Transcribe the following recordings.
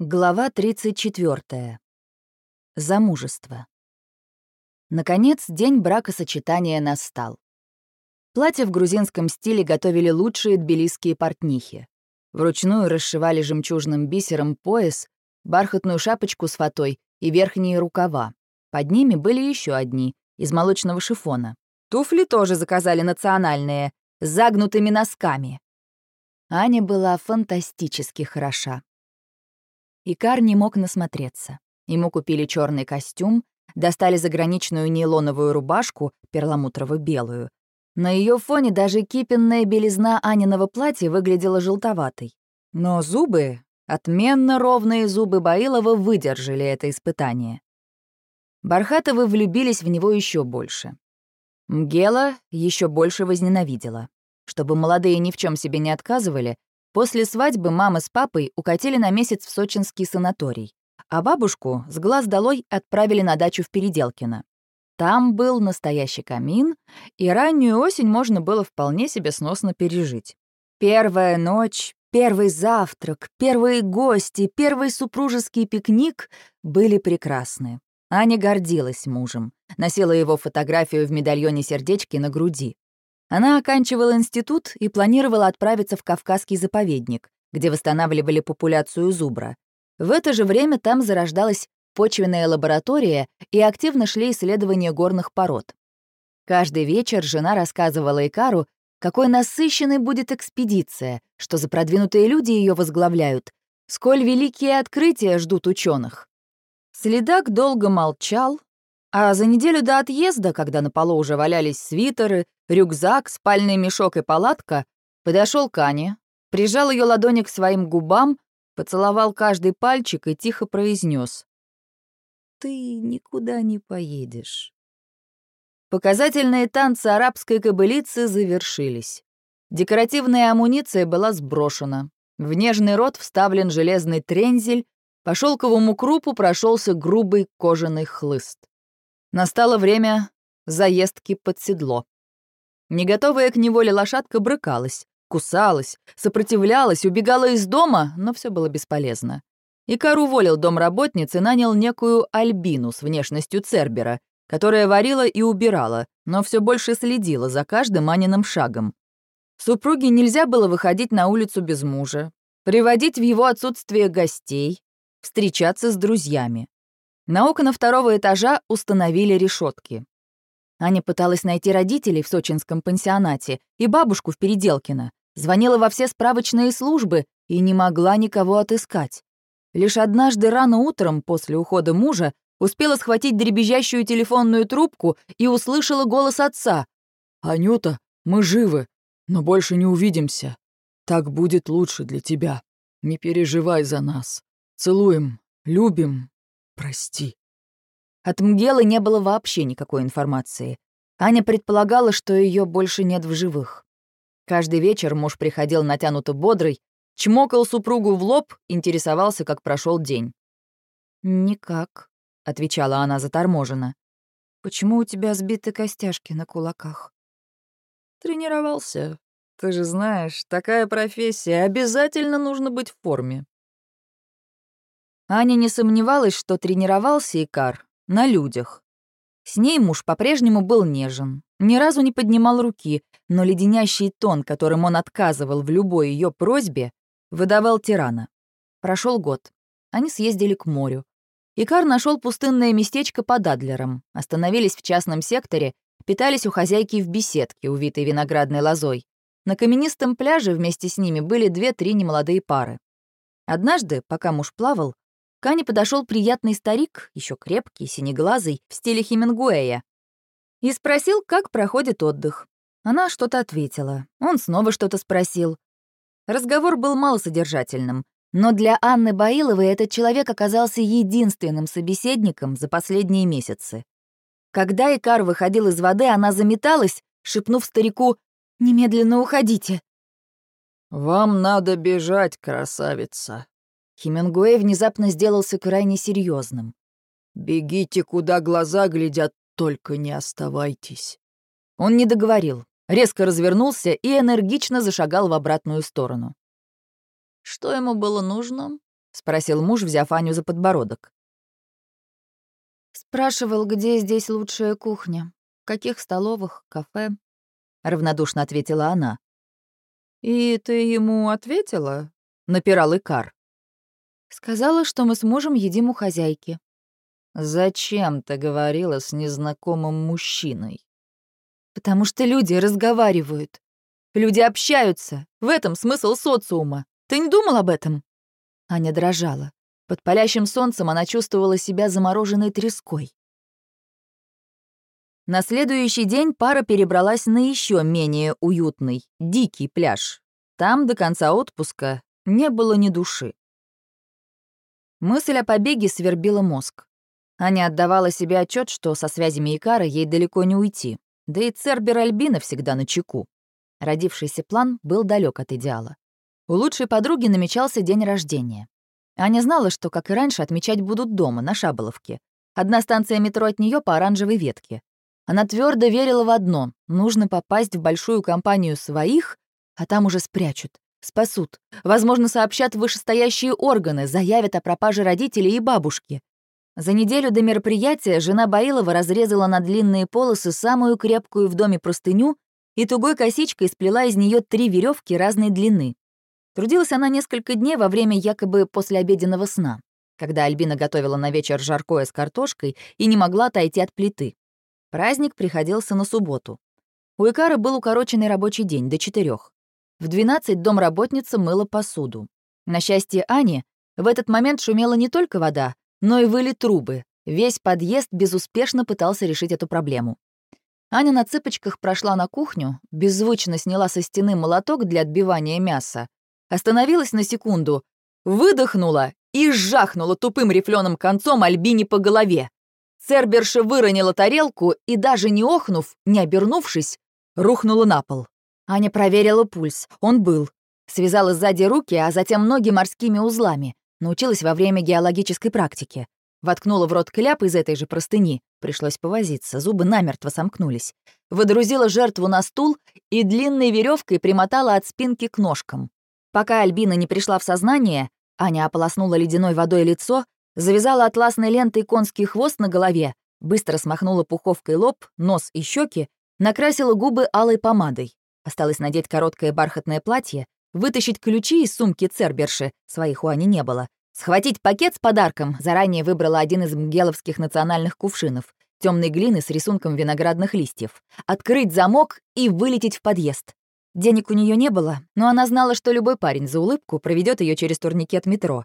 Глава 34. Замужество. Наконец, день бракосочетания настал. Платье в грузинском стиле готовили лучшие тбилисские портнихи. Вручную расшивали жемчужным бисером пояс, бархатную шапочку с фатой и верхние рукава. Под ними были еще одни, из молочного шифона. Туфли тоже заказали национальные, с загнутыми носками. Аня была фантастически хороша. Икар не мог насмотреться. Ему купили черный костюм, достали заграничную нейлоновую рубашку, перламутрово-белую. На ее фоне даже кипенная белизна Аниного платья выглядела желтоватой. Но зубы, отменно ровные зубы Баилова выдержали это испытание. Бархатовы влюбились в него еще больше. Мгела еще больше возненавидела. Чтобы молодые ни в чем себе не отказывали, После свадьбы мама с папой укатили на месяц в сочинский санаторий, а бабушку с глаз долой отправили на дачу в Переделкино. Там был настоящий камин, и раннюю осень можно было вполне себе сносно пережить. Первая ночь, первый завтрак, первые гости, первый супружеский пикник были прекрасны. Аня гордилась мужем, носила его фотографию в медальоне сердечки на груди. Она оканчивала институт и планировала отправиться в Кавказский заповедник, где восстанавливали популяцию зубра. В это же время там зарождалась почвенная лаборатория и активно шли исследования горных пород. Каждый вечер жена рассказывала Икару, какой насыщенной будет экспедиция, что за продвинутые люди ее возглавляют, сколь великие открытия ждут ученых. Следак долго молчал, а за неделю до отъезда, когда на полу уже валялись свитеры, рюкзак, спальный мешок и палатка, подошел к Ане, прижал ее ладони к своим губам, поцеловал каждый пальчик и тихо произнес: «Ты никуда не поедешь». Показательные танцы арабской кобылицы завершились. Декоративная амуниция была сброшена. В нежный рот вставлен железный трензель, по шелковому крупу прошелся грубый кожаный хлыст. Настало время заездки под седло. Не готовая к неволе лошадка брыкалась, кусалась, сопротивлялась, убегала из дома, но все было бесполезно. Икар уволил домработниц и нанял некую Альбину с внешностью Цербера, которая варила и убирала, но все больше следила за каждым Аниным шагом. Супруге нельзя было выходить на улицу без мужа, приводить в его отсутствие гостей, встречаться с друзьями. На окна второго этажа установили решетки. Аня пыталась найти родителей в сочинском пансионате и бабушку в Переделкино, звонила во все справочные службы и не могла никого отыскать. Лишь однажды рано утром, после ухода мужа, успела схватить дребезжащую телефонную трубку и услышала голос отца. «Анюта, мы живы, но больше не увидимся. Так будет лучше для тебя. Не переживай за нас. Целуем, любим, «Прости». От Мгелы не было вообще никакой информации. Аня предполагала, что ее больше нет в живых. Каждый вечер муж приходил натянуто бодрый, чмокал супругу в лоб, интересовался, как прошел день. «Никак», — отвечала она заторможенно. «Почему у тебя сбиты костяшки на кулаках?» «Тренировался. Ты же знаешь, такая профессия, обязательно нужно быть в форме. Аня не сомневалась, что тренировался Икар на людях. С ней муж по-прежнему был нежен, ни разу не поднимал руки, но леденящий тон, которым он отказывал в любой ее просьбе, выдавал тирана. Прошел год. Они съездили к морю. Икар нашел пустынное местечко под Адлером, остановились в частном секторе, питались у хозяйки в беседке, увитой виноградной лозой. На каменистом пляже вместе с ними были две-три немолодые пары. Однажды, пока муж плавал, к Ане подошел приятный старик, еще крепкий, синеглазый, в стиле Хемингуэя, и спросил, как проходит отдых. Она что-то ответила. Он снова что-то спросил. Разговор был малосодержательным, но для Анны Баиловой этот человек оказался единственным собеседником за последние месяцы. Когда Икар выходил из воды, она заметалась, шепнув старику «Немедленно уходите». «Вам надо бежать, красавица», Хемингуэй внезапно сделался крайне серьезным. «Бегите, куда глаза глядят, только не оставайтесь». Он не договорил, резко развернулся и энергично зашагал в обратную сторону. «Что ему было нужно?» — спросил муж, взяв Аню за подбородок. Спрашивал, где здесь лучшая кухня, в каких столовых, кафе. Равнодушно ответила она. «И ты ему ответила?» — напирал Икар. Сказала, что мы с мужем едим у хозяйки. «Зачем ты говорила с незнакомым мужчиной?» «Потому что люди разговаривают. Люди общаются. В этом смысл социума. Ты не думал об этом?» Аня дрожала. Под палящим солнцем она чувствовала себя замороженной треской. На следующий день пара перебралась на еще менее уютный, дикий пляж. Там до конца отпуска не было ни души. Мысль о побеге свербила мозг. Аня отдавала себе отчет, что со связями Икара ей далеко не уйти. Да и Цербер Альбина всегда на чеку. Родившийся план был далек от идеала. У лучшей подруги намечался день рождения. Аня знала, что, как и раньше, отмечать будут дома, на Шаболовке. Одна станция метро от нее по оранжевой ветке. Она твердо верила в одно — нужно попасть в большую компанию своих, а там уже спрячут. Спасут. Возможно, сообщат вышестоящие органы, заявят о пропаже родителей и бабушки. За неделю до мероприятия жена Баилова разрезала на длинные полосы самую крепкую в доме простыню и тугой косичкой сплела из нее три веревки разной длины. Трудилась она несколько дней во время якобы послеобеденного сна, когда Альбина готовила на вечер жаркое с картошкой и не могла отойти от плиты. Праздник приходился на субботу. У Икара был укороченный рабочий день до четырех. В 12 домработница мыла посуду. На счастье Ани, в этот момент шумела не только вода, но и выли трубы. Весь подъезд безуспешно пытался решить эту проблему. Аня на цыпочках прошла на кухню, беззвучно сняла со стены молоток для отбивания мяса, остановилась на секунду, выдохнула и жахнула тупым рифленым концом Альбине по голове. Церберша выронила тарелку и, даже не охнув, не обернувшись, рухнула на пол. Аня проверила пульс. Он был. Связала сзади руки, а затем ноги морскими узлами. Научилась во время геологической практики. Воткнула в рот кляп из этой же простыни. Пришлось повозиться, зубы намертво сомкнулись. Выдрузила жертву на стул и длинной веревкой примотала от спинки к ножкам. Пока Альбина не пришла в сознание, Аня ополоснула ледяной водой лицо, завязала атласной лентой конский хвост на голове, быстро смахнула пуховкой лоб, нос и щеки, накрасила губы алой помадой. Осталось надеть короткое бархатное платье, вытащить ключи из сумки Церберши, своих у Ани не было, схватить пакет с подарком, заранее выбрала один из мгеловских национальных кувшинов, темной глины с рисунком виноградных листьев, открыть замок и вылететь в подъезд. Денег у нее не было, но она знала, что любой парень за улыбку проведет ее через турникет метро.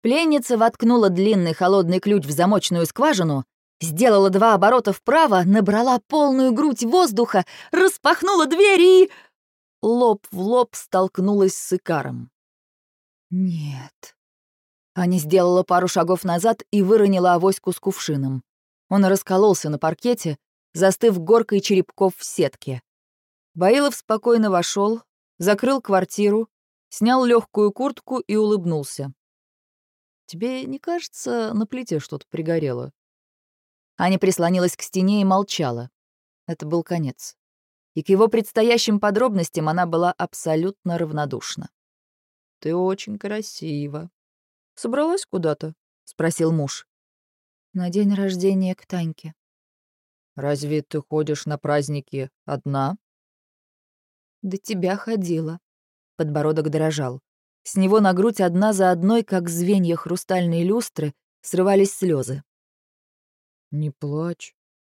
Пленница воткнула длинный холодный ключ в замочную скважину Сделала два оборота вправо, набрала полную грудь воздуха, распахнула дверь и... Лоб в лоб столкнулась с Икаром. Нет. Аня сделала пару шагов назад и выронила авоську с кувшином. Он раскололся на паркете, застыв горкой черепков в сетке. Баилов спокойно вошел, закрыл квартиру, снял легкую куртку и улыбнулся. «Тебе не кажется, на плите что-то пригорело?» Аня прислонилась к стене и молчала. Это был конец. И к его предстоящим подробностям она была абсолютно равнодушна. «Ты очень красива. Собралась куда-то?» — спросил муж. «На день рождения к Таньке». «Разве ты ходишь на праздники одна?» «До тебя ходила». Подбородок дрожал. С него на грудь одна за одной, как звенья хрустальной люстры, срывались слезы. «Не плачь.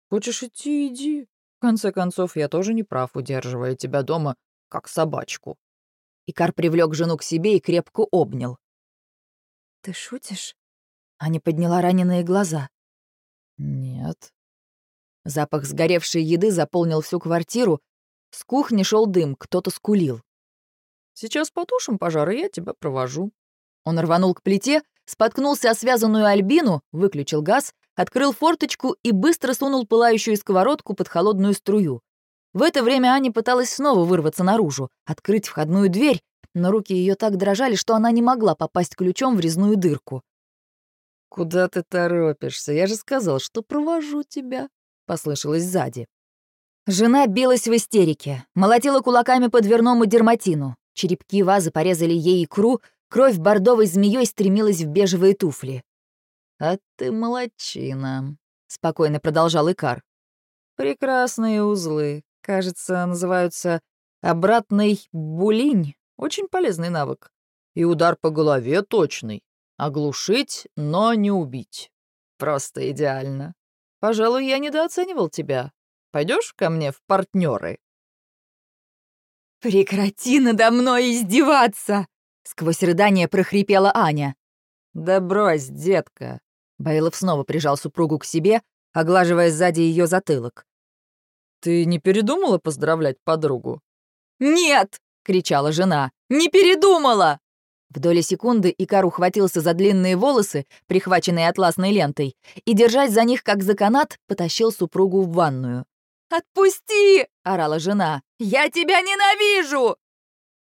Хочешь идти — иди. В конце концов, я тоже не прав, удерживая тебя дома, как собачку». Икар привлек жену к себе и крепко обнял. «Ты шутишь?» Аня подняла раненые глаза. «Нет». Запах сгоревшей еды заполнил всю квартиру. С кухни шел дым, кто-то скулил. «Сейчас потушим пожар, и я тебя провожу». Он рванул к плите, споткнулся о связанную Альбину, выключил газ, открыл форточку и быстро сунул пылающую сковородку под холодную струю. В это время Аня пыталась снова вырваться наружу, открыть входную дверь, но руки ее так дрожали, что она не могла попасть ключом в резную дырку. «Куда ты торопишься? Я же сказал, что провожу тебя», — послышалось сзади. Жена билась в истерике, молотила кулаками по дверному дерматину. Черепки вазы порезали ей икру, Кровь бордовой змеей стремилась в бежевые туфли. «А ты молодчина», — спокойно продолжал Икар. «Прекрасные узлы. Кажется, называются обратный булинь. Очень полезный навык. И удар по голове точный. Оглушить, но не убить. Просто идеально. Пожалуй, я недооценивал тебя. Пойдешь ко мне в партнеры? «Прекрати надо мной издеваться!» — сквозь рыдание прохрипела Аня. «Да брось, детка!» Баилов снова прижал супругу к себе, оглаживая сзади ее затылок. «Ты не передумала поздравлять подругу?» «Нет!» — кричала жена. «Не передумала!» В доли секунды Икар ухватился за длинные волосы, прихваченные атласной лентой, и, держась за них как за канат, потащил супругу в ванную. «Отпусти!» — орала жена. «Я тебя ненавижу!»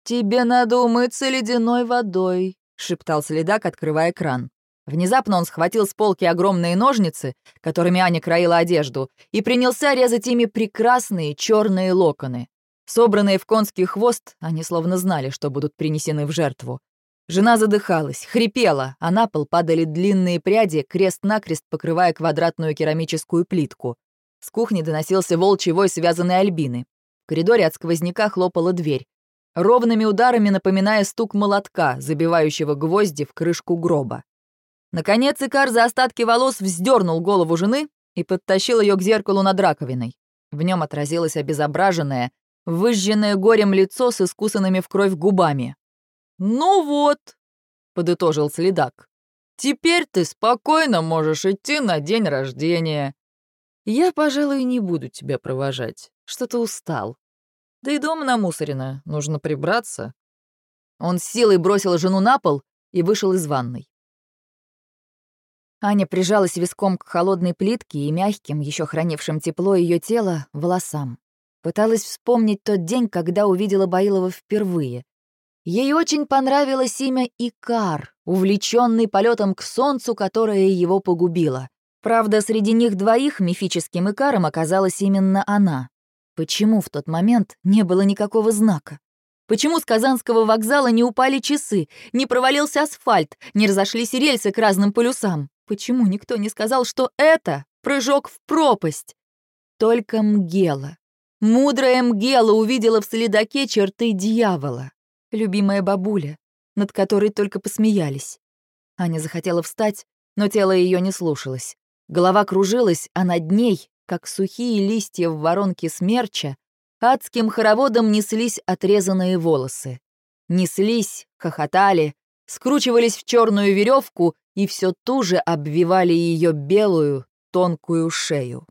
«Тебе надо умыться ледяной водой», — шептал следак, открывая кран. Внезапно он схватил с полки огромные ножницы, которыми Аня краила одежду, и принялся резать ими прекрасные черные локоны. Собранные в конский хвост, они словно знали, что будут принесены в жертву. Жена задыхалась, хрипела, а на пол падали длинные пряди, крест-накрест покрывая квадратную керамическую плитку. С кухни доносился волчий вой связанной Альбины. В коридоре от сквозняка хлопала дверь, ровными ударами напоминая стук молотка, забивающего гвозди в крышку гроба. Наконец Икар за остатки волос вздернул голову жены и подтащил ее к зеркалу над раковиной. В нем отразилось обезображенное, выжженное горем лицо с искусанными в кровь губами. «Ну вот», — подытожил следак, — «теперь ты спокойно можешь идти на день рождения. Я, пожалуй, не буду тебя провожать, что-то устал. Да и дом намусорено, нужно прибраться». Он с силой бросил жену на пол и вышел из ванной. Аня прижалась виском к холодной плитке и мягким, еще хранившим тепло ее тела, волосам. Пыталась вспомнить тот день, когда увидела Баилова впервые. Ей очень понравилось имя Икар, увлеченный полетом к солнцу, которое его погубило. Правда, среди них двоих мифическим Икаром оказалась именно она. Почему в тот момент не было никакого знака? Почему с Казанского вокзала не упали часы, не провалился асфальт, не разошлись рельсы к разным полюсам? Почему никто не сказал, что это прыжок в пропасть? Только Мгела. Мудрая Мгела увидела в следаке черты дьявола любимая бабуля, над которой только посмеялись. Аня захотела встать, но тело ее не слушалось. Голова кружилась, а над ней, как сухие листья в воронке смерча, адским хороводом неслись отрезанные волосы. Неслись, хохотали, скручивались в черную веревку и все туже обвивали ее белую, тонкую шею.